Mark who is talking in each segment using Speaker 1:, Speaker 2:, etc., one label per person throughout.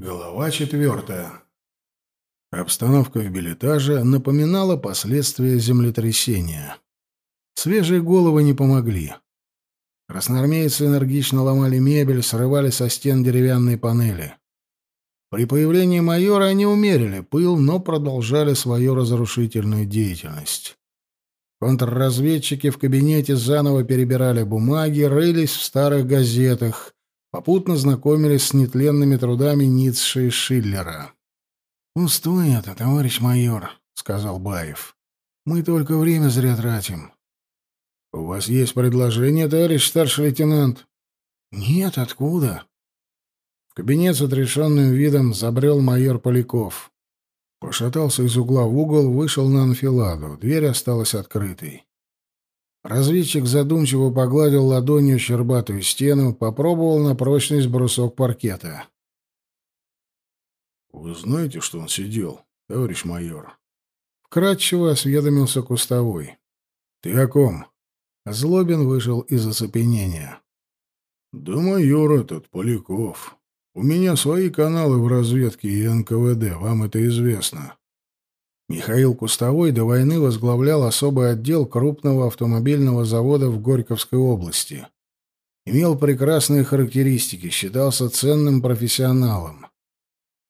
Speaker 1: Глава четвертая. Обстановка в билетаже напоминала последствия землетрясения. Свежие головы не помогли. Красноармейцы энергично ломали мебель, срывали со стен деревянные панели. При появлении майора они умерили пыл, но продолжали свою разрушительную деятельность. Контрразведчики в кабинете заново перебирали бумаги, рылись в старых газетах, попутно знакомились с нетленными трудами Ницше и Шиллера. «Пустое это, товарищ майор», — сказал Баев. «Мы только время зря тратим». «У вас есть предложение, товарищ старший лейтенант?» «Нет, откуда?» В кабинет с отрешенным видом забрел майор Поляков. Пошатался из угла в угол, вышел на анфиладу. Дверь осталась открытой. Разведчик задумчиво погладил ладонью щербатую стену, попробовал на прочность брусок паркета.
Speaker 2: «Вы знаете, что он сидел, товарищ майор?»
Speaker 1: Вкратчиво осведомился Кустовой. «Ты о ком?» Злобин вышел из оцепенения.
Speaker 2: «Да майор этот, Поляков. У меня свои каналы в разведке и НКВД, вам это известно.
Speaker 1: Михаил Кустовой до войны возглавлял особый отдел крупного автомобильного завода в Горьковской области. Имел прекрасные характеристики, считался ценным профессионалом.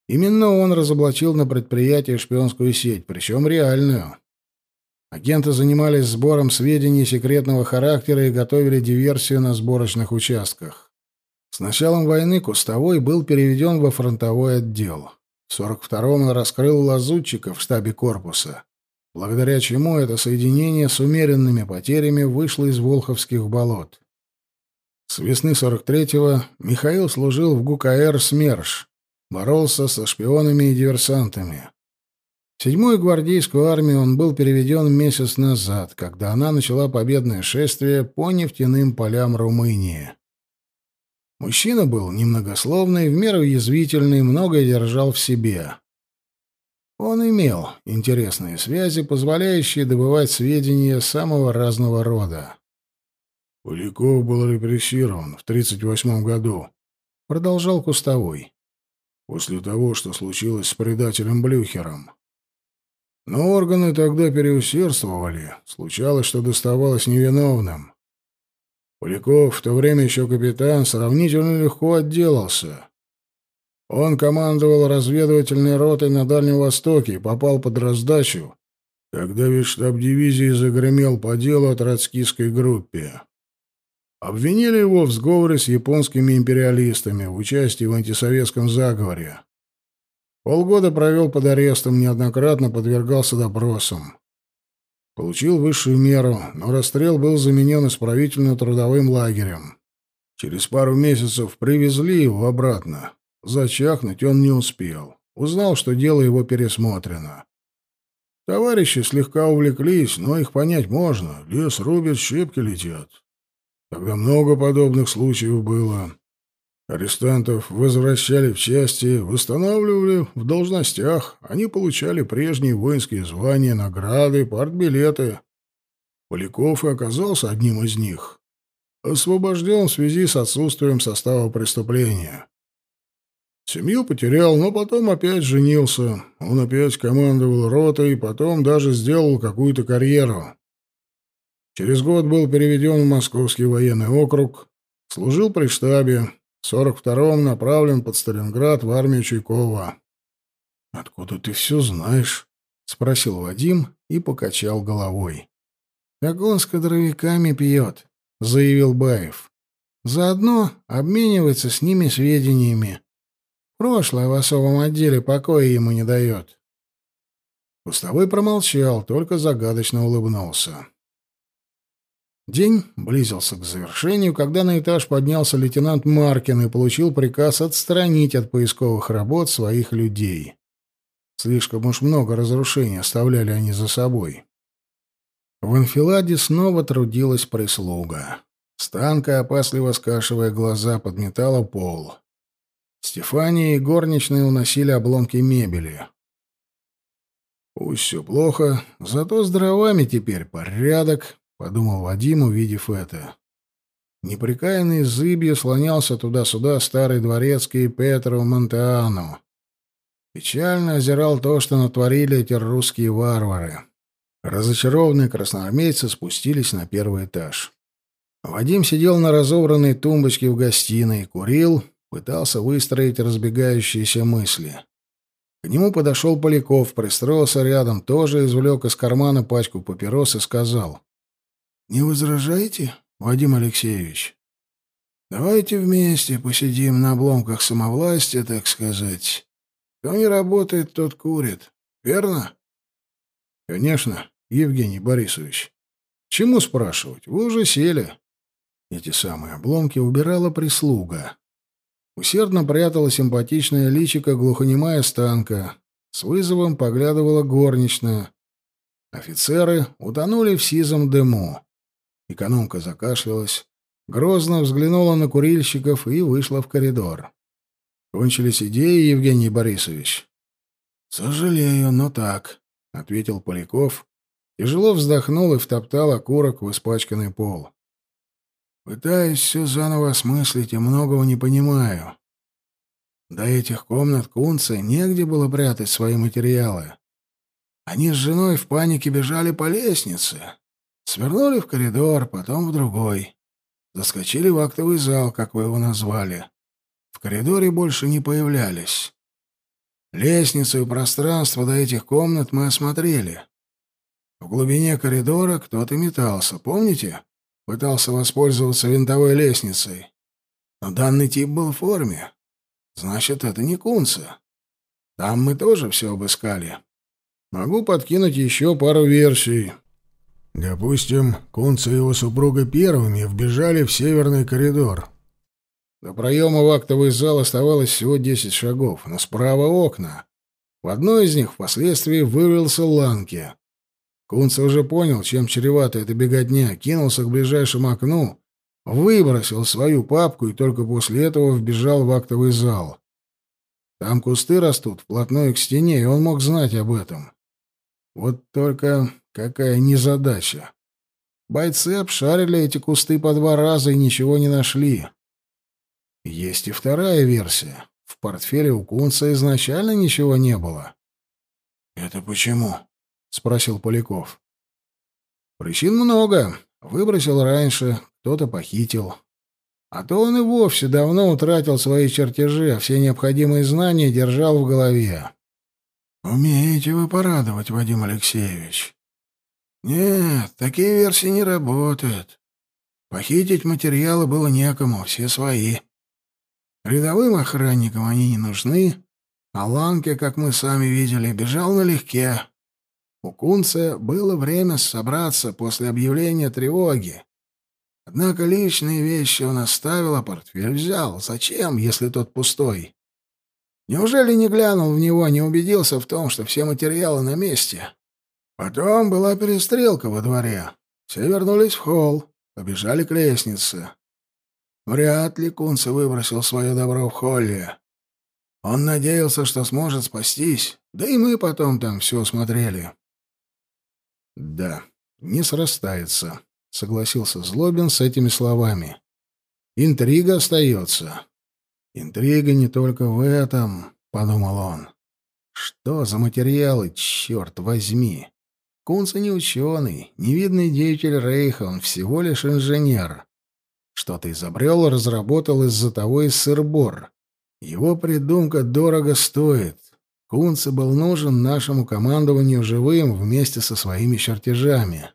Speaker 1: Именно он разоблачил на предприятии шпионскую сеть, причем реальную. Агенты занимались сбором сведений секретного характера и готовили диверсию на сборочных участках. С началом войны Кустовой был переведен во фронтовой отдел. В 42-м он раскрыл лазутчика в штабе корпуса, благодаря чему это соединение с умеренными потерями вышло из Волховских болот. С весны 43-го Михаил служил в ГУКР «СМЕРШ», боролся со шпионами и диверсантами. В седьмую гвардейскую армию он был переведен месяц назад, когда она начала победное шествие по нефтяным полям Румынии. Мужчина был немногословный, в меру язвительный, многое держал в себе. Он имел интересные связи, позволяющие добывать сведения самого разного рода.
Speaker 2: «Поляков был репрессирован в 1938 году», — продолжал Кустовой, «после того, что случилось с предателем Блюхером. Но органы тогда переусердствовали, случалось, что доставалось невиновным. Поляков, в то время еще капитан, сравнительно легко отделался. Он командовал разведывательной ротой на Дальнем Востоке и попал под раздачу, когда весь штаб дивизии загремел по делу о троцкистской группе. Обвинили его в сговоре с японскими империалистами в участии в антисоветском заговоре. Полгода провел под арестом, неоднократно подвергался допросам. Получил высшую меру, но расстрел был заменен исправительно-трудовым лагерем. Через пару месяцев привезли его обратно. Зачахнуть он не успел. Узнал, что дело его пересмотрено. Товарищи слегка увлеклись, но их понять можно. Лес рубят, щепки летят. Тогда много подобных случаев было. Арестантов возвращали в части, восстанавливали в должностях. Они получали прежние воинские звания, награды, партбилеты. Поляков и оказался одним из них. Освобожден в связи с отсутствием состава преступления. Семью потерял, но потом опять женился. Он опять командовал ротой, потом даже сделал какую-то карьеру. Через год был переведен в Московский военный округ, служил при штабе, в 42-м направлен под Сталинград в армию Чуйкова. — Откуда ты все знаешь? — спросил Вадим и покачал головой. — Так он с кадровиками пьет, — заявил Баев. — Заодно обменивается с ними сведениями. Прошлое в особом отделе покоя ему не дает. Пустовой промолчал, только загадочно улыбнулся. День близился к завершению, когда на этаж поднялся лейтенант Маркин и получил приказ отстранить от поисковых работ своих людей. Слишком уж много разрушений оставляли они за собой. В анфиладе снова трудилась прислуга. Станка, опасливо скашивая глаза, подметала пол. Стефания и горничные уносили обломки мебели. Пусть все плохо, зато с дровами теперь порядок, — подумал Вадим, увидев это.
Speaker 1: неприкаянной зыбью слонялся туда-сюда старый дворецкий Петро Монтеану. Печально озирал то, что натворили эти русские варвары. Разочарованные красноармейцы спустились на первый этаж. Вадим сидел на разобранной тумбочке в гостиной, курил, пытался выстроить разбегающиеся мысли. К нему подошел Поляков, пристроился рядом, тоже извлек из кармана пачку папирос и сказал. «Не возражаете, Вадим Алексеевич? Давайте вместе посидим на обломках самовластия, так сказать. Кто не работает, тот курит. Верно?» «Конечно, Евгений Борисович. Чему спрашивать? Вы уже сели». Эти самые обломки убирала прислуга. Усердно прятала симпатичная личико глухонемая станка. С вызовом поглядывала горничная. Офицеры утонули в сизом дыму. Экономка закашлялась, грозно взглянула на курильщиков и вышла в коридор. «Кончились идеи, Евгений Борисович?» «Сожалею, но так», — ответил Поляков. Тяжело вздохнул и втоптал окурок в испачканный пол. Пытаюсь все заново осмыслить и многого не понимаю. До этих комнат Кунца негде было прятать свои материалы. Они с женой в панике бежали по лестнице. Свернули в коридор, потом в другой. Заскочили в актовый зал, как вы его назвали. В коридоре больше не появлялись. Лестницу и пространство до этих комнат мы осмотрели. В глубине коридора кто-то метался, помните? Пытался воспользоваться винтовой лестницей. Но данный тип был в форме. Значит, это не Кунца. Там мы тоже все обыскали. Могу подкинуть еще пару версий. Допустим, Кунца и его супруга первыми вбежали в северный коридор. До проема в актовый зал оставалось всего десять шагов, но справа окна. В одно из них впоследствии вывелся Ланки. Кунц уже понял, чем чревата эта беготня, кинулся к ближайшему окну, выбросил свою папку и только после этого вбежал в актовый зал. Там кусты растут вплотную к стене, и он мог знать об этом. Вот только какая незадача. Бойцы обшарили эти кусты по два раза и ничего не нашли. Есть и вторая версия. В портфеле у Кунца изначально ничего не было. «Это почему?» — спросил Поляков. «Причин много. Выбросил раньше, кто-то похитил. А то он и вовсе давно утратил свои чертежи, а все необходимые знания держал в голове». «Умеете вы порадовать, Вадим Алексеевич?» «Нет, такие версии не работают. Похитить материалы было некому, все свои. Рядовым охранникам они не нужны, а Ланке, как мы сами видели, бежал налегке. У Кунца было время собраться после объявления тревоги. Однако личные вещи он оставил, а портфель взял. Зачем, если тот пустой? Неужели не глянул в него, не убедился в том, что все материалы на месте? Потом была перестрелка во дворе. Все вернулись в холл, побежали к лестнице. Вряд ли Кунца выбросил свое добро в холле. Он надеялся, что сможет спастись, да и мы потом там все смотрели. «Да, не срастается», — согласился Злобин с этими словами. «Интрига остается». «Интрига не только в этом», — подумал он. «Что за материалы, черт возьми? Кунца не ученый, не видный деятель Рейха, он всего лишь инженер. Что-то изобрел, разработал из-за того и сыр-бор. Его придумка дорого стоит. Кунце был нужен нашему командованию живым вместе со своими чертежами.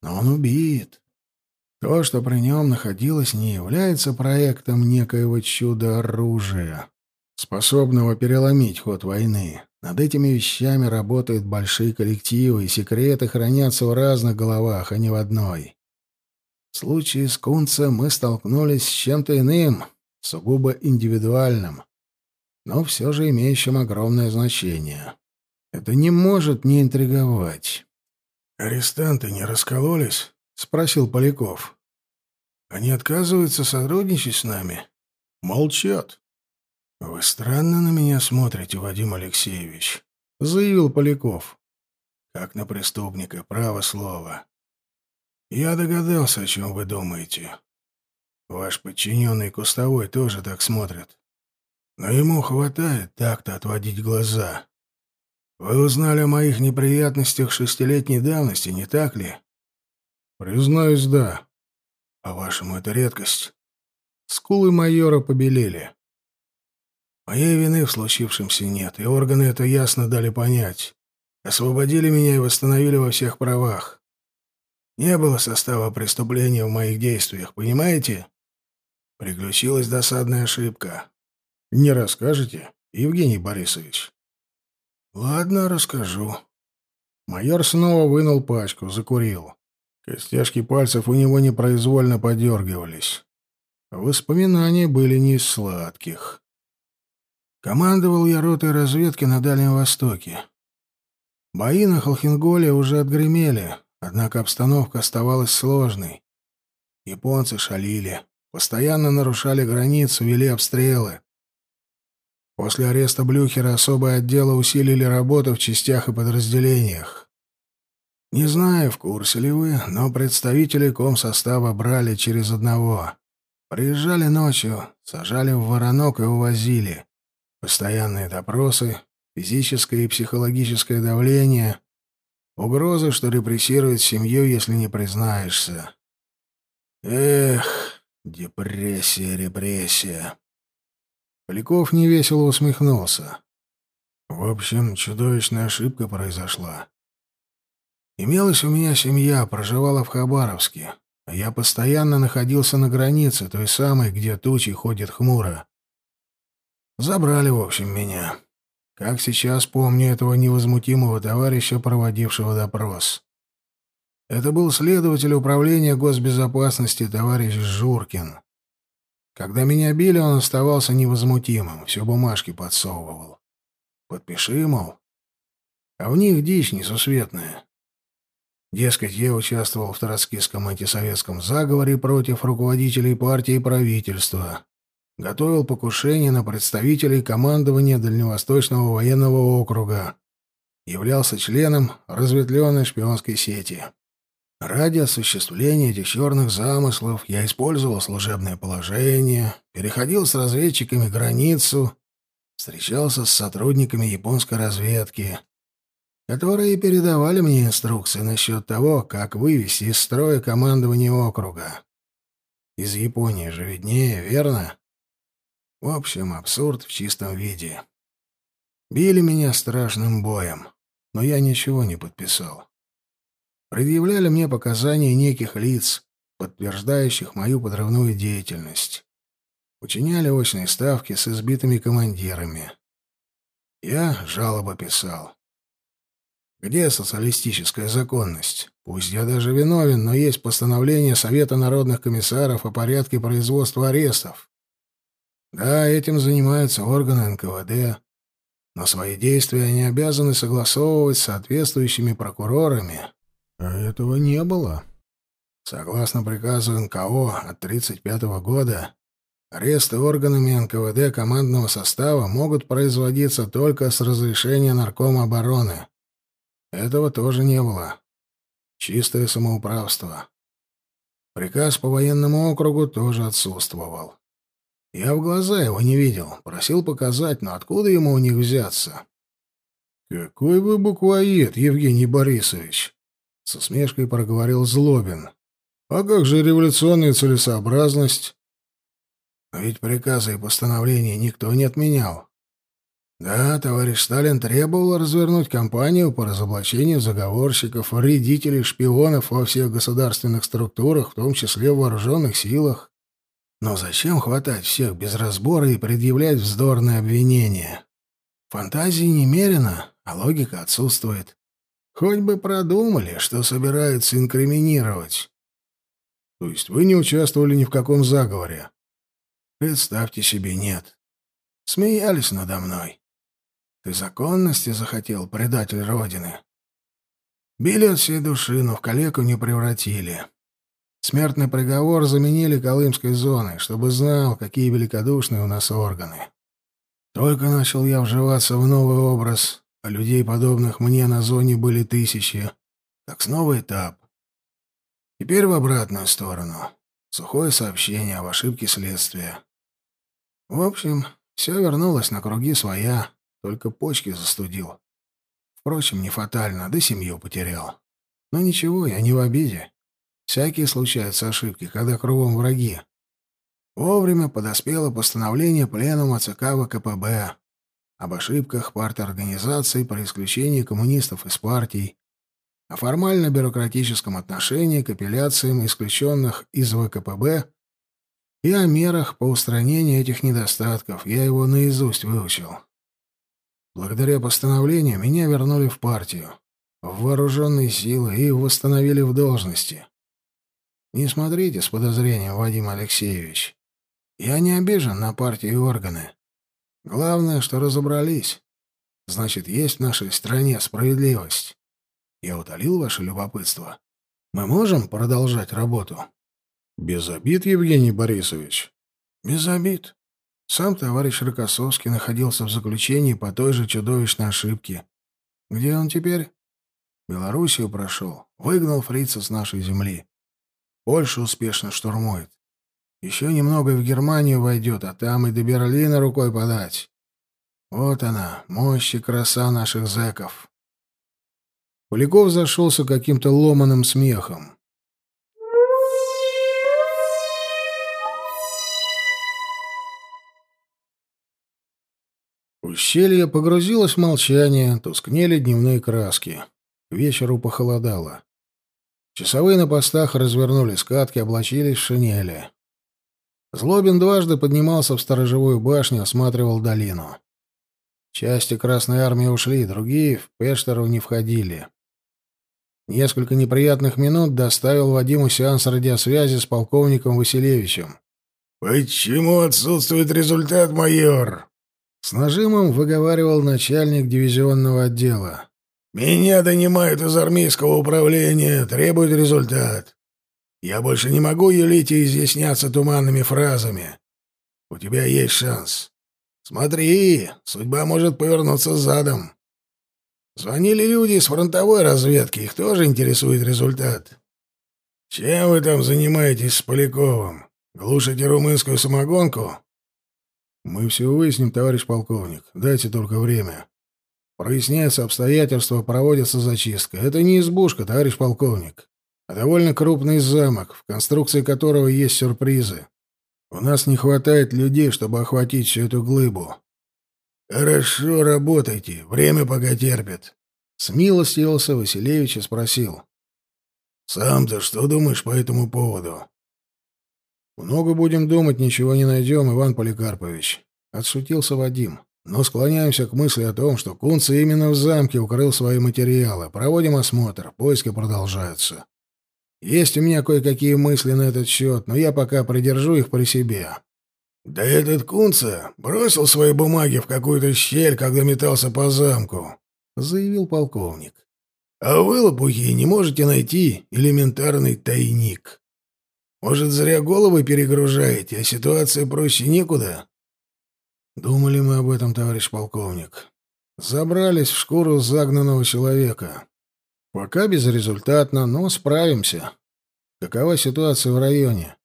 Speaker 1: Но он убит. То, что при нем находилось, не является проектом некоего чудо-оружия, способного переломить ход войны. Над этими вещами работают большие коллективы, и секреты хранятся в разных головах, а не в одной. В случае с Кунцем мы столкнулись с чем-то иным, сугубо индивидуальным но все же имеющим огромное значение. Это не может не интриговать. «Арестанты не раскололись?» — спросил Поляков. «Они отказываются сотрудничать с нами?» «Молчат». «Вы странно на меня смотрите, Вадим Алексеевич», — заявил Поляков. «Как на преступника, право слово. Я догадался, о чем вы думаете. Ваш подчиненный Кустовой тоже так смотрит. Но ему хватает так-то отводить глаза. Вы узнали о моих неприятностях шестилетней давности, не так ли?
Speaker 2: Признаюсь, да.
Speaker 1: По-вашему, это редкость? Скулы майора побелели. Моей вины в случившемся нет, и органы это ясно дали понять. Освободили меня и восстановили во всех правах. Не было состава преступления в моих действиях, понимаете? Приключилась досадная ошибка.
Speaker 2: Не расскажете, Евгений Борисович?
Speaker 1: Ладно, расскажу.
Speaker 2: Майор снова вынул пачку, закурил. Костяшки пальцев у него непроизвольно подергивались. Воспоминания были не из сладких.
Speaker 1: Командовал я ротой разведки на Дальнем Востоке. Бои на Холхенголе уже отгремели, однако обстановка оставалась сложной. Японцы шалили. Постоянно нарушали границу, вели обстрелы. После ареста Блюхера особые отделы усилили работу в частях и подразделениях. Не знаю, в курсе ли вы, но представителей комсостава брали через одного. Приезжали ночью, сажали в воронок и увозили. Постоянные допросы, физическое и психологическое давление, угрозы, что репрессируют семью, если не признаешься. Эх, Депрессия, репрессия. Поляков невесело усмехнулся. В общем, чудовищная ошибка произошла. Имелась у меня семья, проживала в Хабаровске, я постоянно находился на границе, той самой, где тучи ходят хмуро. Забрали, в общем, меня. Как сейчас помню этого невозмутимого товарища, проводившего допрос. Это был следователь управления госбезопасности товарищ Журкин. Когда меня били, он оставался невозмутимым, все бумажки подсовывал. Подпиши, мол. А в них дичь несусветная. Дескать, я участвовал в троцкистском антисоветском заговоре против руководителей партии и правительства. Готовил покушение на представителей командования Дальневосточного военного округа. Являлся членом разветвленной шпионской сети. Ради осуществления этих черных замыслов я использовал служебное положение, переходил с разведчиками границу, встречался с сотрудниками японской разведки, которые передавали мне инструкции насчет того, как вывести из строя командование округа. Из Японии же виднее, верно? В общем, абсурд в чистом виде. Били меня страшным боем, но я ничего не подписал предъявляли мне показания неких лиц, подтверждающих мою подрывную деятельность. Учиняли очные ставки с избитыми командирами. Я жалобы писал. Где социалистическая законность? Пусть я даже виновен, но есть постановление Совета народных комиссаров о порядке производства арестов. Да, этим занимаются органы НКВД, но свои действия они обязаны согласовывать с соответствующими прокурорами.
Speaker 2: А этого не было.
Speaker 1: Согласно приказу НКО от 1935 года, аресты органами НКВД командного состава могут производиться только с разрешения Наркома обороны. Этого тоже не было. Чистое самоуправство. Приказ по военному округу тоже отсутствовал. Я в глаза его не видел, просил показать, но откуда ему у них взяться?
Speaker 2: «Какой вы буквоед, Евгений Борисович!» — с усмешкой проговорил Злобин. «А как же революционная целесообразность?»
Speaker 1: «Ведь приказы и постановления никто не отменял. Да, товарищ Сталин требовал развернуть кампанию по разоблачению заговорщиков, вредителей, шпионов во всех государственных структурах, в том числе в вооруженных силах. Но зачем хватать всех без разбора и предъявлять вздорные обвинения? Фантазии немерено, а логика отсутствует. Хоть бы продумали, что собираются инкриминировать.
Speaker 2: То есть вы не участвовали ни в каком заговоре?
Speaker 1: Представьте себе, нет. Смеялись надо мной. Ты законности захотел, предатель Родины. Били от всей души, но в калеку не превратили. Смертный приговор заменили Колымской зоной, чтобы знал, какие великодушные у нас органы. Только начал я вживаться в новый образ, а людей, подобных мне, на зоне были тысячи. Как снова этап. Теперь в обратную сторону. Сухое сообщение об ошибке следствия. В общем, все вернулось на круги своя, только почки застудил. Впрочем, не фатально, да семью потерял. Но ничего, я не в обиде. Всякие случаются ошибки, когда кругом враги. Вовремя подоспело постановление Пленума ЦК ВКПБ об ошибках парторганизации при исключении коммунистов из партий, о формально-бюрократическом отношении к апелляциям исключенных из ВКПБ и о мерах по устранению этих недостатков. Я его наизусть выучил. Благодаря постановлению меня вернули в партию, в вооруженные силы и восстановили в должности. Не смотрите с подозрением, Вадим Алексеевич. Я не обижен на партию и органы. Главное, что разобрались. Значит, есть в нашей стране справедливость. Я утолил ваше любопытство. Мы можем продолжать работу?
Speaker 2: Без обид, Евгений Борисович.
Speaker 1: Без обид. Сам товарищ Рокоссовский находился в заключении по той же чудовищной ошибке. Где он теперь? Белоруссию прошел, выгнал фрица с нашей земли. Польшу успешно штурмует. Еще немного в Германию войдет, а там и до Берлина рукой подать. Вот она, мощь и краса наших зэков. Поляков зашелся каким-то ломаным смехом. Ущелье погрузилось в молчание, тускнели дневные краски. К вечеру похолодало. Часовые на постах развернули скатки, облачились в шинели. Злобин дважды поднимался в сторожевую башню, осматривал долину. Части Красной Армии ушли, другие в Пештеру не входили. Несколько неприятных минут доставил Вадиму сеанс радиосвязи с полковником Василевичем.
Speaker 3: «Почему отсутствует результат, майор?»
Speaker 1: С нажимом выговаривал начальник дивизионного отдела.
Speaker 3: «Меня донимают из армейского управления, требуют результат. Я больше не могу юлить и изъясняться туманными фразами. У тебя есть шанс. Смотри, судьба может повернуться задом. Звонили люди из фронтовой разведки, их тоже интересует результат. Чем вы там занимаетесь с Поляковым? Глушите румынскую самогонку?
Speaker 1: Мы все выясним, товарищ полковник. Дайте только время. Проясняются обстоятельства, проводится зачистка. Это не избушка, товарищ полковник, а довольно крупный замок, в конструкции которого есть сюрпризы. У нас не хватает людей, чтобы охватить всю эту глыбу.
Speaker 3: Хорошо, работайте, время пока терпит.
Speaker 1: Смилостивился Василевич и спросил.
Speaker 3: Сам-то что думаешь по этому поводу?
Speaker 1: «Много будем думать, ничего не найдем, Иван Поликарпович», — отшутился Вадим. «Но склоняемся к мысли о том, что Кунца именно в замке укрыл свои материалы. Проводим осмотр, поиски продолжаются. Есть у меня кое-какие мысли на этот счет, но я пока придержу их при себе».
Speaker 3: «Да этот Кунца бросил свои бумаги в какую-то щель, когда метался по замку», — заявил полковник. «А вы, лопухи, не можете найти элементарный тайник». Может, зря головы перегружаете, а ситуация проще некуда?
Speaker 1: Думали мы об этом, товарищ полковник. Забрались в шкуру загнанного человека. Пока безрезультатно, но справимся. Какова ситуация в районе?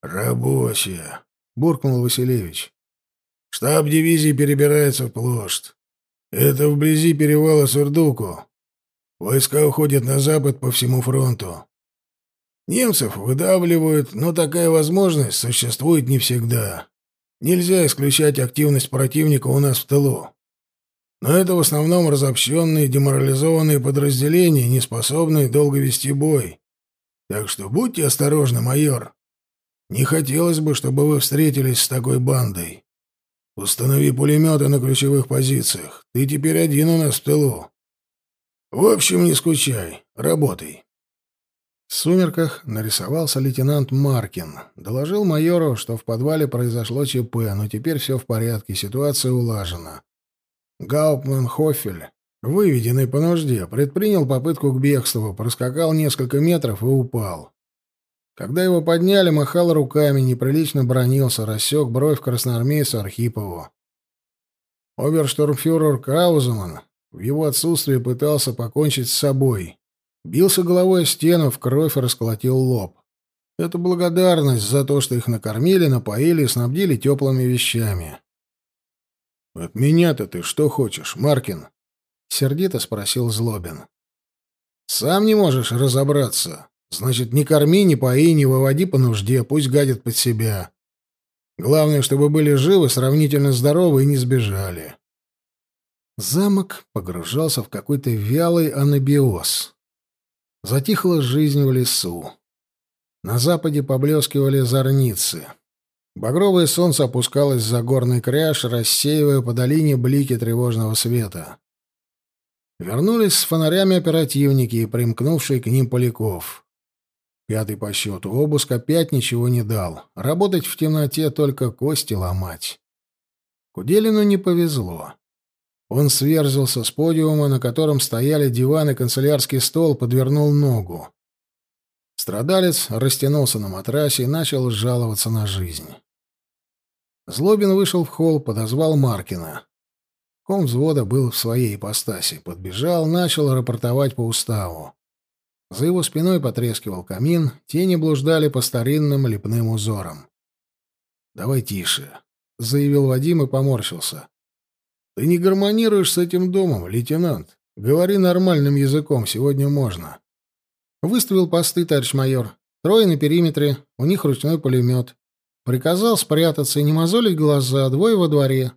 Speaker 3: Рабочая,
Speaker 1: буркнул Василевич.
Speaker 3: Штаб дивизии перебирается в площадь. Это вблизи перевала Сурдуку. Войска уходят на запад по всему фронту. Немцев выдавливают, но такая возможность существует не всегда. Нельзя исключать активность противника у нас в тылу. Но это в основном разобщенные, деморализованные подразделения, не способные долго вести бой. Так что будьте осторожны, майор. Не хотелось бы, чтобы вы встретились с такой бандой. Установи пулеметы на ключевых позициях. Ты теперь один у нас в тылу. В общем, не скучай. Работай.
Speaker 1: В сумерках нарисовался лейтенант Маркин. Доложил майору, что в подвале произошло ЧП, но теперь все в порядке, ситуация улажена. Гауптман Хоффель, выведенный по нужде, предпринял попытку к бегству, проскакал несколько метров и упал. Когда его подняли, махал руками, неприлично бронился, рассек бровь красноармейцу Архипову. Оберштурмфюрер Крауземан в его отсутствие пытался покончить с собой. Бился головой о стену, в кровь расколотил лоб. Это благодарность за то, что их накормили, напоили и снабдили теплыми вещами. «От меня-то ты что хочешь, Маркин?» — сердито спросил Злобин. «Сам не можешь разобраться. Значит, не корми, не пои, не выводи по нужде, пусть гадят под себя. Главное, чтобы были живы, сравнительно здоровы и не сбежали». Замок погружался в какой-то вялый анабиоз. Затихла жизнь в лесу. На западе поблескивали зорницы. Багровое солнце опускалось за горный кряж, рассеивая по долине блики тревожного света. Вернулись с фонарями оперативники и примкнувшие к ним поляков. Пятый по счету обыск опять ничего не дал. Работать в темноте только кости ломать. Куделину не повезло. Он сверзился с подиума, на котором стояли диван и канцелярский стол, подвернул ногу. Страдалец растянулся на матрасе и начал жаловаться на жизнь. Злобин вышел в холл, подозвал Маркина. Ком взвода был в своей ипостаси. Подбежал, начал рапортовать по уставу. За его спиной потрескивал камин, тени блуждали по старинным лепным узорам. «Давай тише», — заявил Вадим и поморщился. «Ты не гармонируешь с этим домом, лейтенант. Говори нормальным языком, сегодня можно». Выставил посты, товарищ майор. Трое на периметре, у них ручной пулемет. Приказал спрятаться и не мозолить глаза, двое во дворе.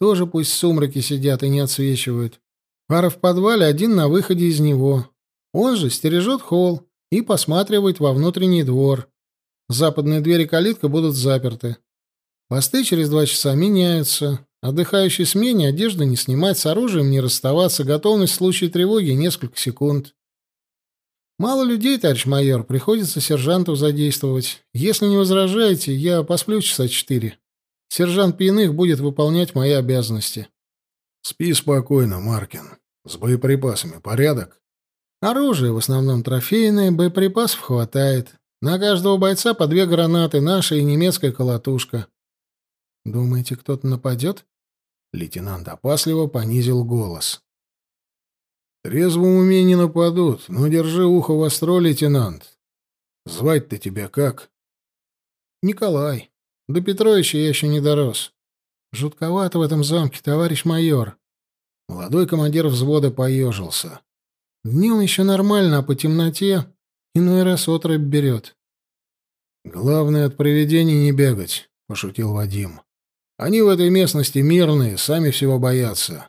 Speaker 1: Тоже пусть в сумраке сидят и не отсвечивают. Пара в подвале, один на выходе из него. Он же стережет холл и посматривает во внутренний двор. Западные двери калитка будут заперты. Посты через два часа меняются. Отдыхающий смене одежду не снимать, с оружием не расставаться, готовность в случае тревоги несколько секунд. Мало людей, товарищ майор, приходится сержантов задействовать. Если не возражаете, я посплю часа четыре. Сержант Пьяных будет выполнять мои обязанности.
Speaker 2: Спи спокойно, Маркин. С боеприпасами порядок?
Speaker 1: Оружие в основном трофейное, боеприпасов хватает. На каждого бойца по две гранаты, наша и немецкая колотушка. Думаете, кто-то нападет? Лейтенант опасливо понизил голос.
Speaker 2: В трезвом уме не нападут, но держи ухо востро, лейтенант. Звать-то тебя как?
Speaker 1: Николай. До Петровича я еще не дорос. Жутковато в этом замке, товарищ майор. Молодой командир взвода поежился. Днем еще нормально, а по темноте иной раз отрыбь берет.
Speaker 2: Главное, от привидений не бегать, — пошутил Вадим. Они в этой местности мирные, сами всего боятся.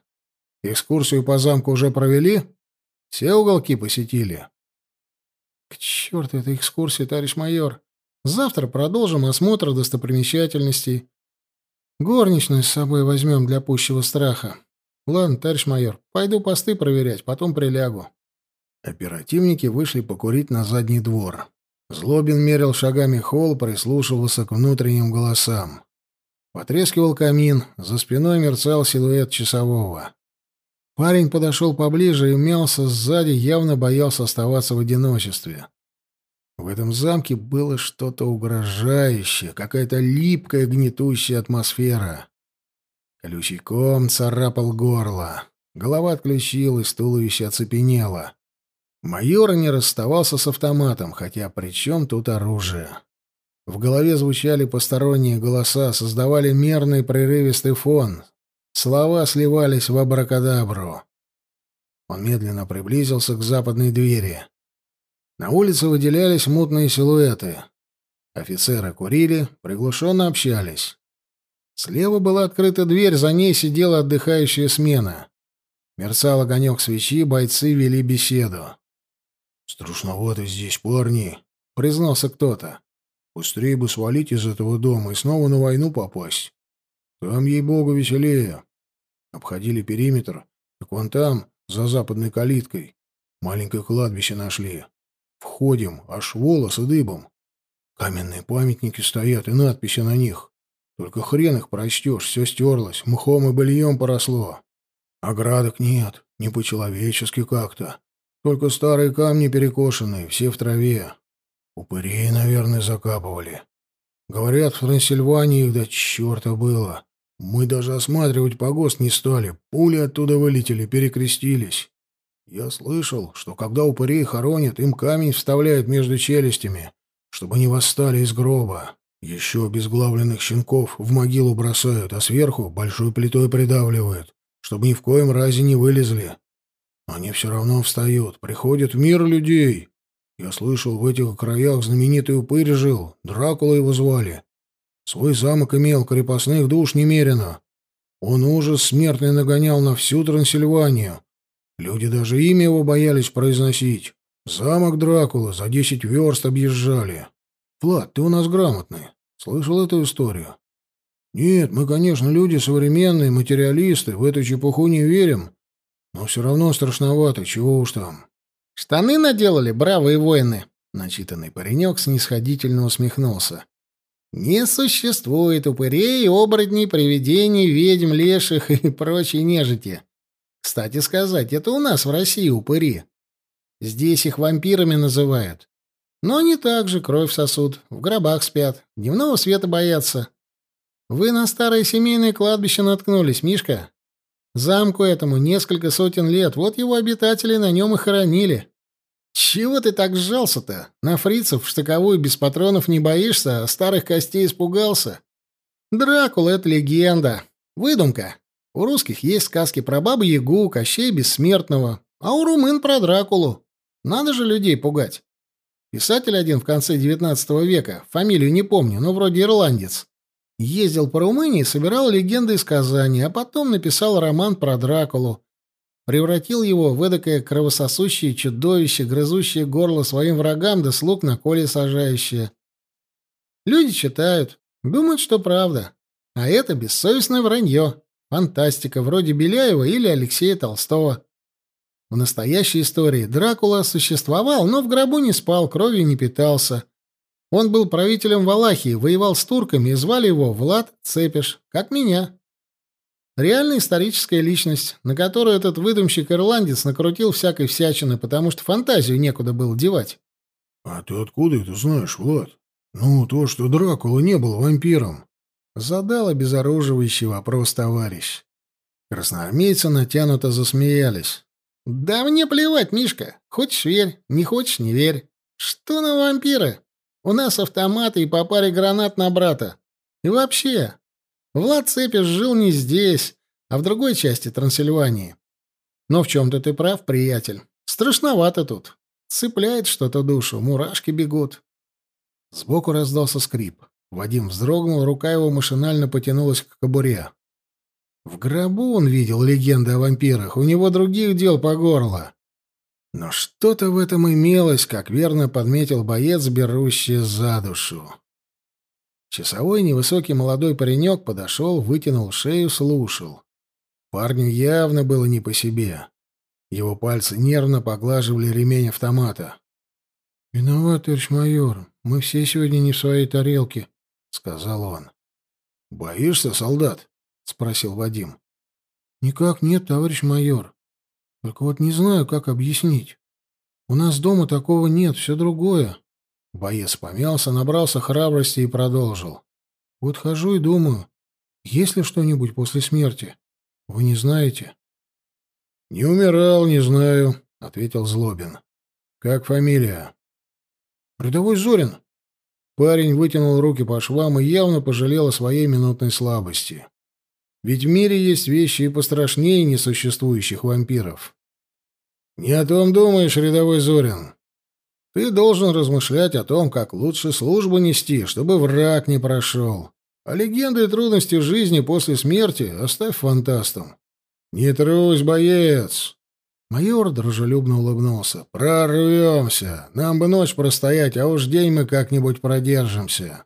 Speaker 2: Экскурсию по замку уже провели? Все уголки посетили?
Speaker 1: К черту эта экскурсия, товарищ майор. Завтра продолжим осмотр достопримечательностей. Горничную с собой возьмем для пущего страха. Ладно, товарищ майор, пойду посты проверять, потом прилягу.
Speaker 2: Оперативники вышли покурить на задний двор. Злобин мерил шагами холл, прислушивался к внутренним голосам. Потрескивал камин, за спиной мерцал силуэт часового. Парень подошел поближе и мялся сзади, явно боялся оставаться в одиночестве. В этом замке было что-то угрожающее, какая-то липкая, гнетущая атмосфера. Колючий ком царапал горло. Голова отключилась, туловище оцепенело. Майор не расставался с автоматом, хотя при чем тут оружие? В голове звучали посторонние голоса, создавали мерный прерывистый фон, Слова сливались в абракадабру. Он медленно приблизился к западной двери. На улице выделялись мутные силуэты. Офицеры курили, приглушенно общались. Слева была открыта дверь, за ней сидела отдыхающая смена. Мерцал огонек свечи, бойцы вели беседу.
Speaker 3: «Страшновато здесь, парни», —
Speaker 2: признался кто-то.
Speaker 3: «Быстрее бы свалить из этого дома и снова на войну попасть. Там, ей-богу, веселее. Обходили периметр, так вон там, за западной калиткой, маленькое кладбище нашли. Входим, аж волосы дыбом. Каменные памятники стоят и надписи на них. Только хрен их прочтешь, все стерлось, мхом и быльем поросло. Оградок нет, не по-человечески как-то. Только старые камни перекошенные, все в траве. Упырей, наверное, закапывали. Говорят, в Трансильвании их до черта было. Мы даже осматривать погост не стали. Пули оттуда вылетели, перекрестились. Я слышал, что когда упырей хоронят, им камень вставляют между челюстями,
Speaker 1: чтобы не восстали из гроба. Еще обезглавленных щенков в могилу бросают, а сверху большой плитой придавливают, чтобы ни в коем разе не вылезли. Они все равно встают, приходят в мир людей. Я слышал, в этих краях знаменитый упырь жил, Дракула его звали. Свой замок имел, крепостных душ немерено. Он ужас смертный нагонял на всю Трансильванию. Люди даже имя его боялись произносить. Замок Дракула за десять верст объезжали. Влад, ты у нас грамотный. Слышал эту историю? Нет, мы, конечно, люди современные, материалисты, в эту чепуху не верим. Но все равно страшновато, чего уж там.
Speaker 2: Штаны наделали бравые воины. Начитанный паренек снисходительно усмехнулся. Не существует упырей, оборотней, привидений, ведьм, леших и прочей нежити. Кстати сказать, это у нас в России упыри. Здесь их вампирами называют. Но они также кровь сосут, в гробах спят, дневного света боятся. Вы на старое семейное кладбище наткнулись, Мишка. Замку этому несколько сотен лет, вот его обитатели на нем и хоронили. Чего ты так сжался-то? На фрицев в штыковую без патронов не боишься, а старых костей испугался? Дракула — это легенда, выдумка. У русских есть сказки про Бабу-Ягу, Кощей Бессмертного, а у румын про Дракулу. Надо же людей пугать. Писатель один в конце XIX века, фамилию не помню, но вроде ирландец, ездил по Румынии, собирал легенды и сказания, а потом написал роман про Дракулу. Превратил его в эдакое кровососущее чудовище, грызущее горло своим врагам да слуг на коле сажающее. Люди читают, думают, что правда. А это бессовестное вранье. Фантастика, вроде Беляева или Алексея Толстого. В настоящей истории Дракула существовал, но в гробу не спал, кровью не питался. Он был правителем Валахии, воевал с турками и звали его Влад Цепиш, как меня. Реальная историческая личность, на которую этот выдумщик-ирландец накрутил всякой всячины, потому что фантазию некуда было девать.
Speaker 1: — А ты откуда это знаешь, Влад? Ну, то, что Дракула не был вампиром. Задал обезоруживающий вопрос товарищ. Красноармейцы натянуто засмеялись.
Speaker 2: «Да мне плевать, Мишка. Хочешь — верь, не хочешь — не верь. Что на вампиры? У нас автоматы и по паре гранат на брата. И вообще, Влад Цепиш жил не здесь, а в другой части Трансильвании. Но в чем-то ты прав, приятель. Страшновато тут. Цепляет что-то душу, мурашки бегут».
Speaker 1: Сбоку раздался скрип. Вадим вздрогнул, рука его машинально потянулась к кобуре. В гробу он видел легенды о вампирах, у него других дел по горло. Но что-то в этом имелось, как верно подметил боец, берущий за душу. Часовой невысокий молодой паренек подошел, вытянул шею, слушал. Парню явно было не по себе. Его пальцы нервно поглаживали ремень автомата. — Виноват, товарищ майор, мы все сегодня не в своей тарелке, — сказал он. — Боишься, солдат? — спросил Вадим. «Никак нет, товарищ майор. Только вот не знаю, как объяснить. У нас дома такого нет, все другое». Боец помялся, набрался храбрости и продолжил. «Вот хожу и думаю, есть ли что-нибудь после смерти? Вы не знаете?» «Не умирал, не знаю», — ответил Злобин. «Как фамилия?» «Рядовой Зорин». Парень вытянул руки по швам и явно пожалел о своей минутной слабости. Ведь в мире есть вещи и пострашнее несуществующих вампиров. Не о том думаешь, рядовой Зорин. Ты должен размышлять о том, как лучше службу нести, чтобы враг не прошел. А легенды и трудности жизни после смерти оставь фантастам. Не трусь, боец. Майор дружелюбно улыбнулся. Прорвемся. Нам бы ночь простоять, а уж день мы как-нибудь продержимся.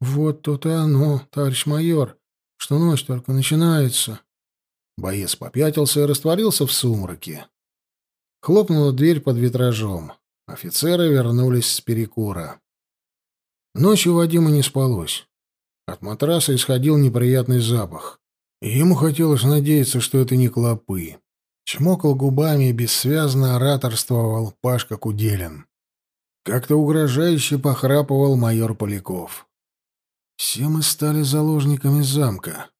Speaker 1: Вот тут и оно, товарищ майор что ночь только начинается. Боец попятился и растворился в сумраке. Хлопнула дверь под витражом. Офицеры вернулись с перекура. Ночью Вадима не спалось. От матраса исходил неприятный запах. И ему хотелось надеяться, что это не клопы. Чмокал губами и бессвязно ораторствовал Пашка Куделин. Как-то угрожающе похрапывал майор Поляков. Все мы стали заложниками замка.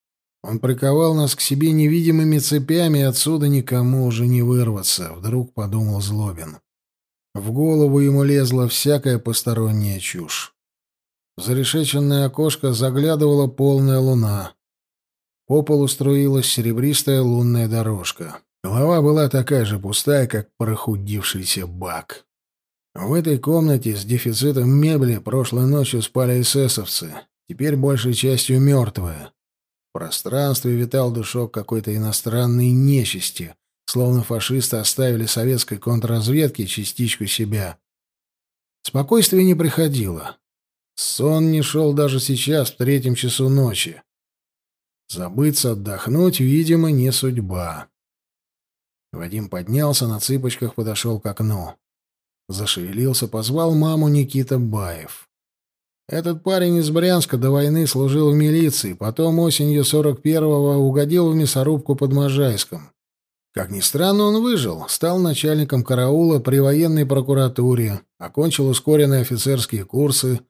Speaker 1: Он приковал нас к себе невидимыми цепями, и отсюда никому уже не вырваться, вдруг подумал Злобин. В голову ему лезла всякая посторонняя чушь. В зарешеченное окошко заглядывала полная луна. По полу струилась серебристая лунная дорожка. Голова была такая же пустая, как прохудившийся бак. В этой комнате с дефицитом мебели прошлой ночью спали эсэсовцы, теперь большей частью мертвые. В пространстве витал душок какой-то иностранной нечисти, словно фашисты оставили советской контрразведке частичку себя. Спокойствие не приходило. Сон не шел даже сейчас, в третьем часу ночи. Забыться отдохнуть, видимо, не судьба. Вадим поднялся на цыпочках, подошел к окну. Зашевелился, позвал маму Никита Баев. Этот парень из Брянска до войны служил в милиции, потом осенью 41-го угодил в мясорубку под Можайском. Как ни странно, он выжил, стал начальником караула при военной прокуратуре, окончил ускоренные офицерские курсы,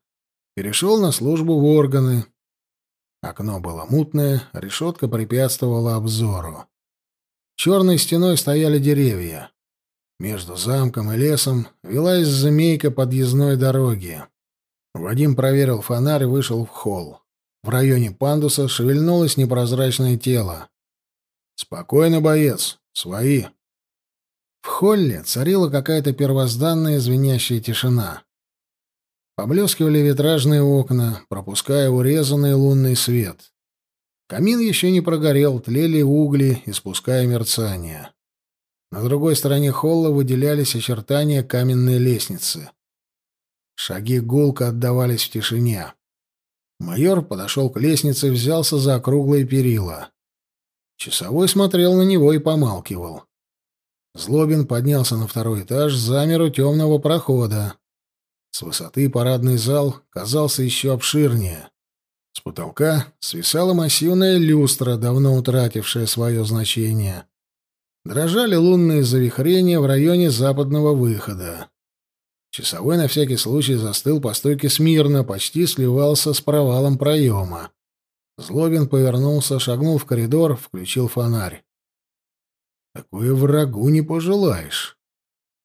Speaker 1: перешел на службу в органы. Окно было мутное, решетка препятствовала обзору. Черной стеной стояли деревья. Между замком и лесом велась змейка подъездной дороги. Вадим проверил фонарь и вышел в холл. В районе пандуса шевельнулось непрозрачное тело. «Спокойно, боец. Свои». В холле царила какая-то первозданная звенящая тишина. Поблескивали витражные окна, пропуская урезанный лунный свет. Камин еще не прогорел, тлели угли, испуская мерцание. На другой стороне холла выделялись очертания каменной лестницы. Шаги гулко отдавались в тишине. Майор подошел к лестнице взялся за округлые перила. Часовой смотрел на него и помалкивал. Злобин поднялся на второй этаж, замер у темного прохода. С высоты парадный зал казался еще обширнее. С потолка свисала массивная люстра, давно утратившая свое значение. Дрожали лунные завихрения в районе западного выхода. Часовой на всякий случай застыл по стойке смирно, почти сливался с провалом проема. Злобин повернулся, шагнул в коридор, включил фонарь. Такое врагу не пожелаешь.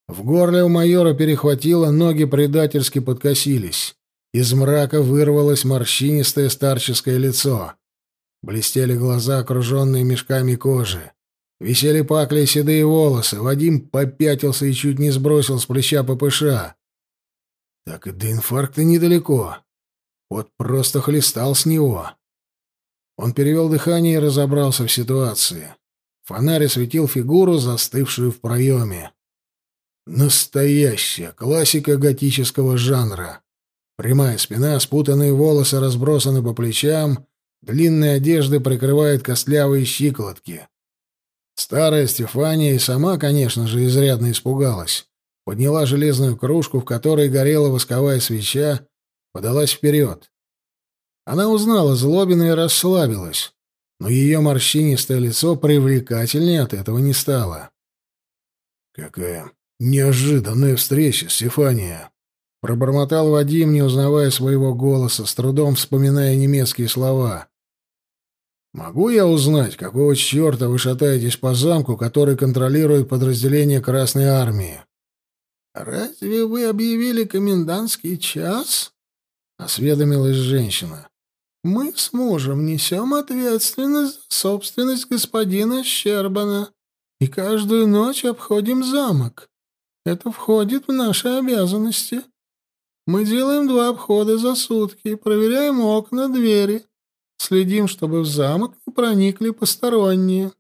Speaker 1: В горле у майора перехватило, ноги предательски подкосились. Из мрака вырвалось морщинистое старческое лицо. Блестели глаза, окруженные мешками кожи. Висели пакли седые волосы. Вадим попятился и чуть не сбросил с плеча ППШ. Так и до инфаркта недалеко. Вот просто хлестал с него. Он перевел дыхание и разобрался в ситуации. Фонарь осветил фигуру, застывшую в проеме. Настоящая классика готического жанра. Прямая спина, спутанные волосы разбросаны по плечам, длинные одежды прикрывают костлявые щиколотки. Старая Стефания и сама, конечно же, изрядно испугалась подняла железную кружку, в которой горела восковая свеча, подалась вперед. Она узнала Злобина и расслабилась, но ее морщинистое лицо привлекательнее от этого не стало. «Какая неожиданная встреча, Стефания!» Пробормотал Вадим, не узнавая своего голоса, с трудом вспоминая немецкие слова. «Могу я узнать, какого черта вы шатаетесь по замку, который контролирует подразделение Красной Армии?»
Speaker 2: «Разве вы объявили комендантский час?» — осведомилась женщина. «Мы с мужем несем ответственность за собственность господина Щербана и каждую ночь обходим замок. Это входит в наши обязанности. Мы делаем два обхода за сутки, проверяем окна, двери, следим, чтобы в замок не проникли посторонние.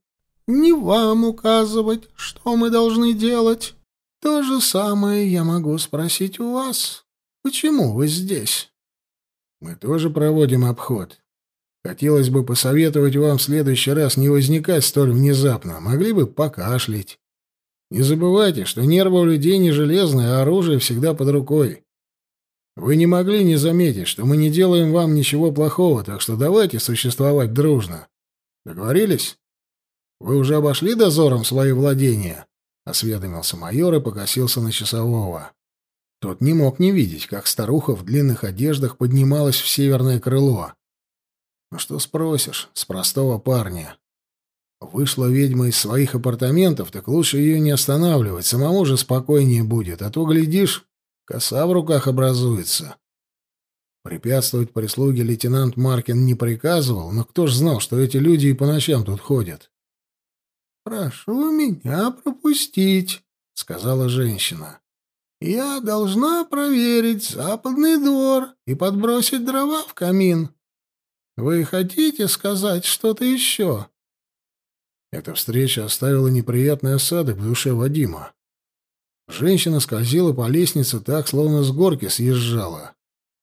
Speaker 2: Не вам указывать, что мы должны делать». То же самое я могу спросить у вас. Почему вы здесь?
Speaker 1: Мы тоже проводим обход. Хотелось бы посоветовать вам в следующий раз не возникать столь внезапно. Могли бы покашлять. Не забывайте, что нервы у людей не железные, а оружие всегда под рукой. Вы не могли не заметить, что мы не делаем вам ничего плохого, так что давайте существовать дружно. Договорились? Вы уже обошли дозором свои владения? Осведомился майор и покосился на часового. Тот не мог не видеть, как старуха в длинных одеждах поднималась в северное крыло. Ну что спросишь с простого парня? Вышла ведьма из своих апартаментов, так лучше ее не останавливать, самому же спокойнее будет, а то, глядишь, коса в руках образуется. Препятствовать прислуге лейтенант Маркин не приказывал, но кто ж знал, что эти люди и по ночам тут ходят? «Прошу меня пропустить», — сказала женщина. «Я должна проверить западный двор и подбросить дрова в камин. Вы хотите сказать что-то еще?» Эта встреча оставила неприятный осадок в душе Вадима. Женщина скользила по лестнице так, словно с горки съезжала.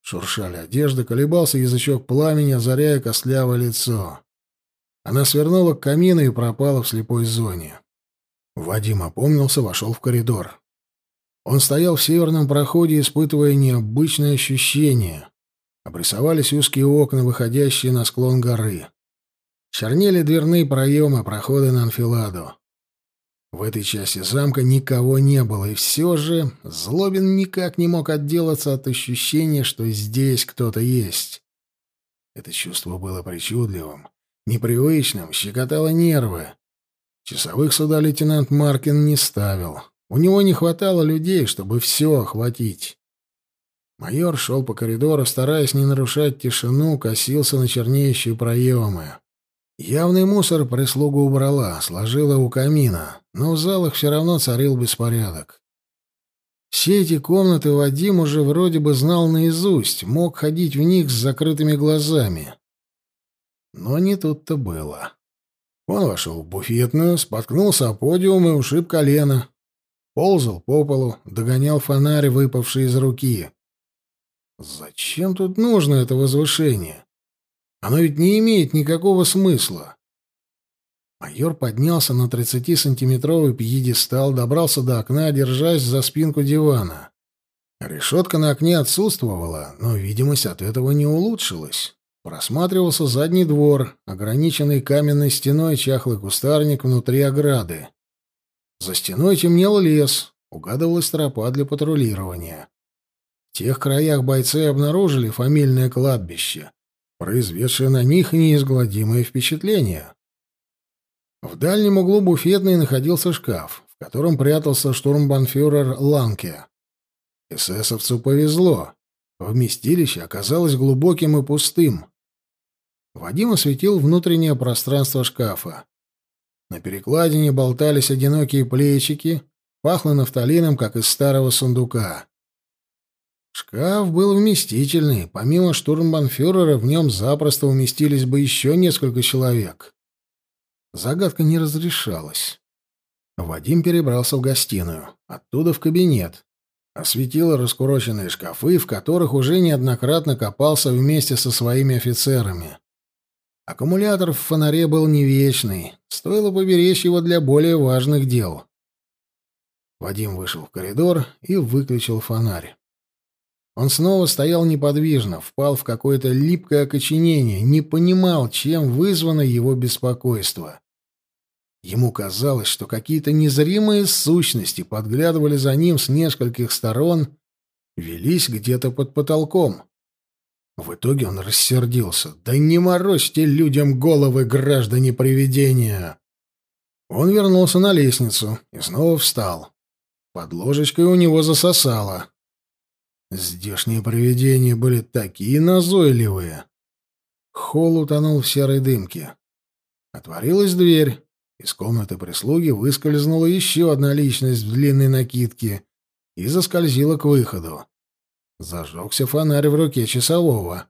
Speaker 1: Шуршали одежды, колебался язычок пламени, озаряя костлявое лицо. Она свернула к камину и пропала в слепой зоне. Вадим опомнился, вошел в коридор. Он стоял в северном проходе, испытывая необычное ощущение. Обрисовались узкие окна, выходящие на склон горы. Чернели дверные проемы, проходы на анфиладу. В этой части замка никого не было, и все же Злобин никак не мог отделаться от ощущения, что здесь кто-то есть. Это чувство было причудливым, непривычным, щекотало нервы. Часовых сюда лейтенант Маркин не ставил. У него не хватало людей, чтобы все охватить. Майор шел по коридору, стараясь не нарушать тишину, косился на чернеющие проемы. Явный мусор прислуга убрала, сложила у камина, но в залах все равно царил беспорядок. Все эти комнаты Вадим уже вроде бы знал наизусть, мог ходить в них с закрытыми глазами. Но не тут-то было. Он вошел в буфетную, споткнулся о подиум и ушиб колено. Ползал по полу, догонял фонарь, выпавший из руки. Зачем тут нужно это возвышение? Оно ведь не имеет никакого смысла. Майор поднялся на 30-сантиметровый пьедестал, добрался до окна, держась за спинку дивана. Решетка на окне отсутствовала, но видимость от этого не улучшилась. Просматривался задний двор, ограниченный каменной стеной чахлый кустарник внутри ограды. За стеной темнел лес, угадывалась тропа для патрулирования. В тех краях бойцы обнаружили фамильное кладбище, произведшее на них неизгладимое впечатление. В дальнем углу буфетной находился шкаф, в котором прятался штурмбанфюрер Ланке. Эсэсовцу повезло. Вместилище оказалось глубоким и пустым. Вадим осветил внутреннее пространство шкафа. На перекладине болтались одинокие плечики, пахло нафталином, как из старого сундука. Шкаф был вместительный. Помимо штурмбанфюрера в нем запросто уместились бы еще несколько человек. Загадка не разрешалась. Вадим перебрался в гостиную, оттуда в кабинет. Осветил раскуроченные шкафы, в которых уже неоднократно копался вместе со своими офицерами. Аккумулятор в фонаре был не вечный, стоило поберечь его для более важных дел. Вадим вышел в коридор и выключил фонарь. Он снова стоял неподвижно, впал в какое-то липкое окоченение, не понимал, чем вызвано его беспокойство. Ему казалось, что какие-то незримые сущности подглядывали за ним с нескольких сторон, велись где-то под потолком. В итоге он рассердился. «Да не морочьте людям головы, граждане привидения!» Он вернулся на лестницу и снова встал. Под ложечкой у него засосало. Здешние привидения были такие назойливые. Холл утонул в серой дымке. Отворилась дверь. Из комнаты прислуги выскользнула еще одна личность в длинной накидке и заскользила к выходу. Зажегся фонарь в руке часового.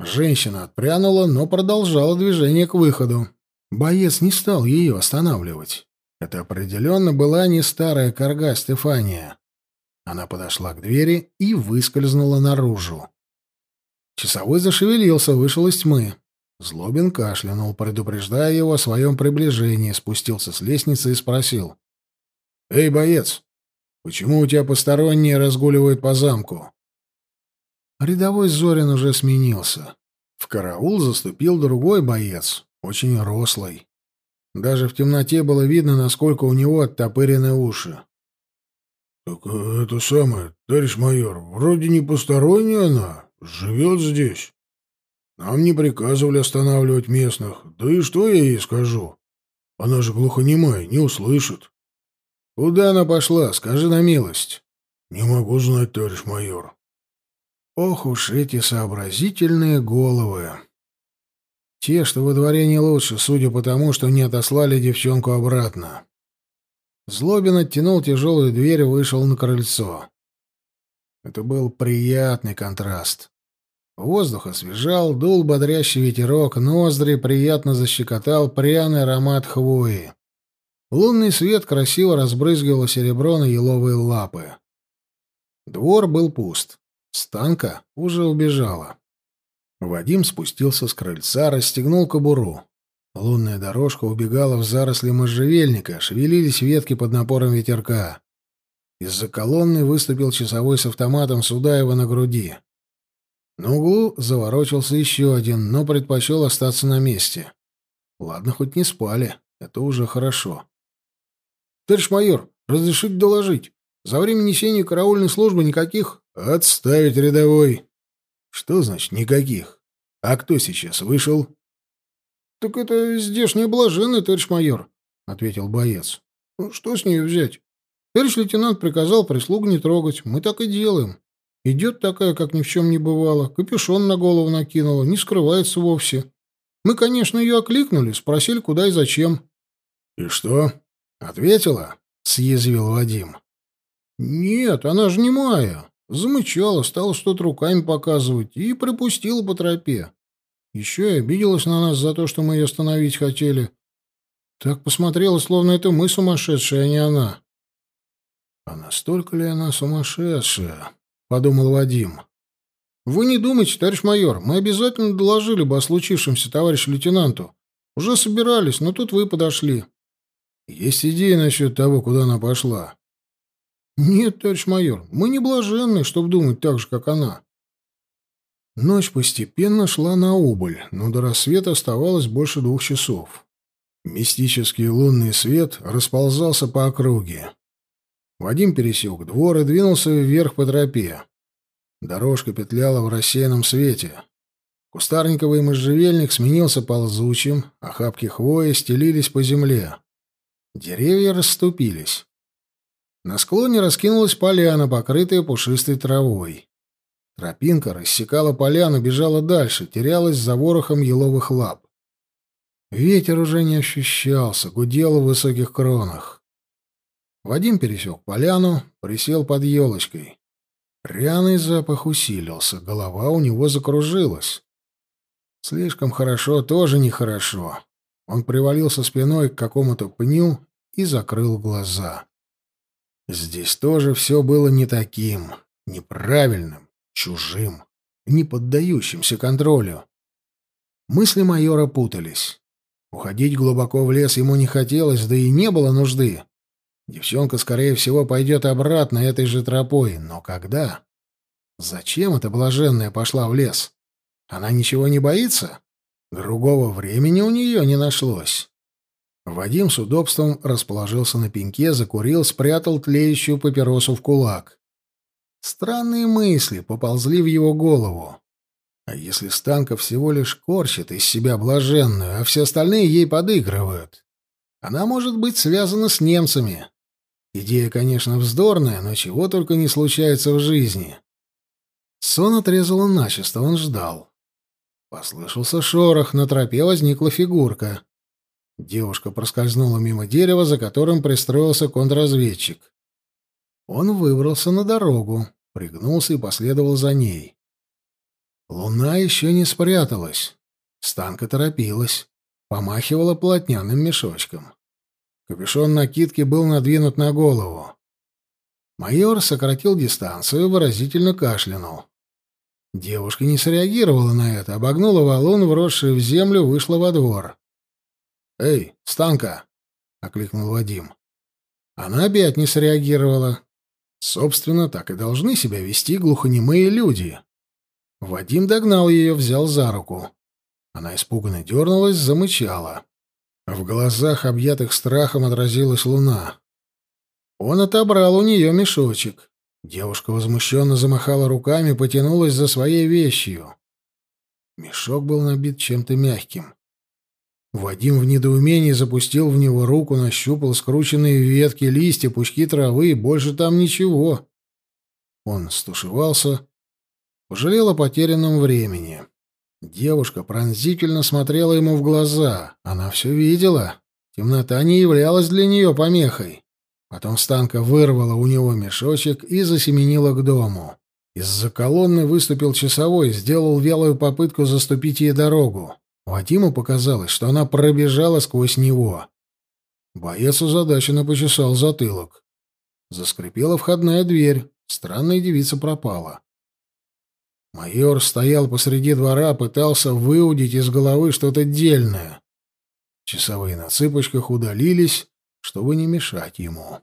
Speaker 1: Женщина отпрянула, но продолжала движение к выходу. Боец не стал ее останавливать. Это определенно была не старая корга Стефания. Она подошла к двери и выскользнула наружу. Часовой зашевелился, вышел из тьмы. Злобин кашлянул, предупреждая его о своем приближении, спустился с лестницы и спросил. «Эй, боец, почему у тебя посторонние разгуливают по замку?» Рядовой Зорин уже сменился. В караул заступил другой боец, очень рослый. Даже в темноте было видно, насколько у него оттопырены уши.
Speaker 2: «Так э, это самое, товарищ майор, вроде не посторонняя она, живет здесь. Нам не приказывали останавливать местных, да и что я ей скажу? Она же глухонемая, не услышит.
Speaker 1: Куда она пошла, скажи на милость.
Speaker 2: Не могу знать, товарищ майор.
Speaker 1: Ох уж эти сообразительные головы. Те, что во дворе не лучше, судя по тому, что не отослали девчонку обратно. Злобин оттянул тяжелую дверь и вышел на крыльцо. Это был приятный контраст. Воздух освежал, дул бодрящий ветерок, ноздри приятно защекотал пряный аромат хвои. Лунный свет красиво разбрызгивал серебро на еловые лапы. Двор был пуст. Станка уже убежала. Вадим спустился с крыльца, расстегнул кобуру. Лунная дорожка убегала в заросли можжевельника, шевелились ветки под напором ветерка. Из-за колонны выступил часовой с автоматом Судаева на груди. На углу заворочился еще один, но предпочел остаться на месте. Ладно, хоть не спали. Это уже хорошо. «Товарищ майор, разрешите доложить. За время несения караульной службы никаких...» «Отставить рядовой!» «Что значит «никаких»? А кто сейчас вышел?»
Speaker 3: «Так это здешняя блаженная, товарищ майор», — ответил боец. «Что с нее взять? Товарищ лейтенант приказал прислугу не трогать. Мы так и делаем. Идет такая, как ни в чем не бывало, капюшон на голову накинула, не скрывается вовсе. Мы, конечно, ее окликнули, спросили, куда и зачем.
Speaker 1: — И что? Ответила? — съязвил Вадим.
Speaker 3: — Нет, она же не моя. Замычала, стала что-то руками показывать и припустила по тропе. Еще и обиделась на нас за то, что мы ее остановить хотели. Так посмотрела, словно это мы сумасшедшие, а не она.
Speaker 1: — А настолько ли она сумасшедшая? — подумал Вадим.
Speaker 3: «Вы не думайте, товарищ майор, мы обязательно доложили бы о случившемся товарищу лейтенанту. Уже собирались, но тут вы подошли».
Speaker 1: «Есть идеи насчет того, куда она пошла?»
Speaker 3: «Нет, товарищ майор, мы не блаженны, чтобы думать так же, как она».
Speaker 1: Ночь постепенно шла на убыль, но до рассвета оставалось больше двух часов. Мистический лунный свет расползался по округе. Вадим пересек двор и двинулся вверх по тропе. Дорожка петляла в рассеянном свете. Кустарниковый можжевельник сменился ползучим, а хапки хвои стелились по земле. Деревья расступились. На склоне раскинулась поляна, покрытая пушистой травой. Тропинка рассекала поляну, бежала дальше, терялась за ворохом еловых лап. Ветер уже не ощущался, гудел в высоких кронах. Вадим пересек поляну, присел под елочкой. Пряный запах усилился, голова у него закружилась. Слишком хорошо тоже нехорошо. Он привалился спиной к какому-то пню и закрыл глаза. Здесь тоже все было не таким, неправильным, чужим, не поддающимся контролю. Мысли майора путались. Уходить глубоко в лес ему не хотелось, да и не было нужды. Девчонка, скорее всего, пойдет обратно этой же тропой. Но когда? Зачем эта блаженная пошла в лес? Она ничего не боится? Другого времени у нее не нашлось. Вадим с удобством расположился на пеньке, закурил, спрятал тлеющую папиросу в кулак. Странные мысли поползли в его голову. А если Станка всего лишь корчит из себя блаженную, а все остальные ей подыгрывают? Она может быть связана с немцами. Идея, конечно, вздорная, но чего только не случается в жизни. Сон отрезал он начисто, он ждал. Послышался шорох, на тропе возникла фигурка. Девушка проскользнула мимо дерева, за которым пристроился контрразведчик. Он выбрался на дорогу, пригнулся и последовал за ней. Луна еще не спряталась. Станка торопилась, помахивала плотняным мешочком. Капюшон накидки был надвинут на голову. Майор сократил дистанцию, выразительно кашлянул. Девушка не среагировала на это, обогнула валун, вросший в землю, вышла во двор. «Эй, Станка!» — окликнул Вадим. Она опять не среагировала. Собственно, так и должны себя вести глухонемые люди. Вадим догнал ее, взял за руку. Она испуганно дернулась, замычала. В глазах, объятых страхом, отразилась луна. Он отобрал у нее мешочек. Девушка возмущенно замахала руками, потянулась за своей вещью. Мешок был набит чем-то мягким. Вадим в недоумении запустил в него руку, нащупал скрученные ветки, листья, пучки травы, и больше там ничего. Он стушевался, пожалел о потерянном времени. Девушка пронзительно смотрела ему в глаза. Она все видела. Темнота не являлась для нее помехой. Потом Станка вырвала у него мешочек и засеменила к дому. Из-за колонны выступил часовой, сделал вялую попытку заступить ей дорогу. Вадиму показалось, что она пробежала сквозь него. Боец озадаченно почесал затылок. Заскрипела входная дверь. Странная девица пропала. Майор стоял посреди двора, пытался выудить из головы что-то дельное. Часовые на цыпочках удалились, чтобы не мешать ему.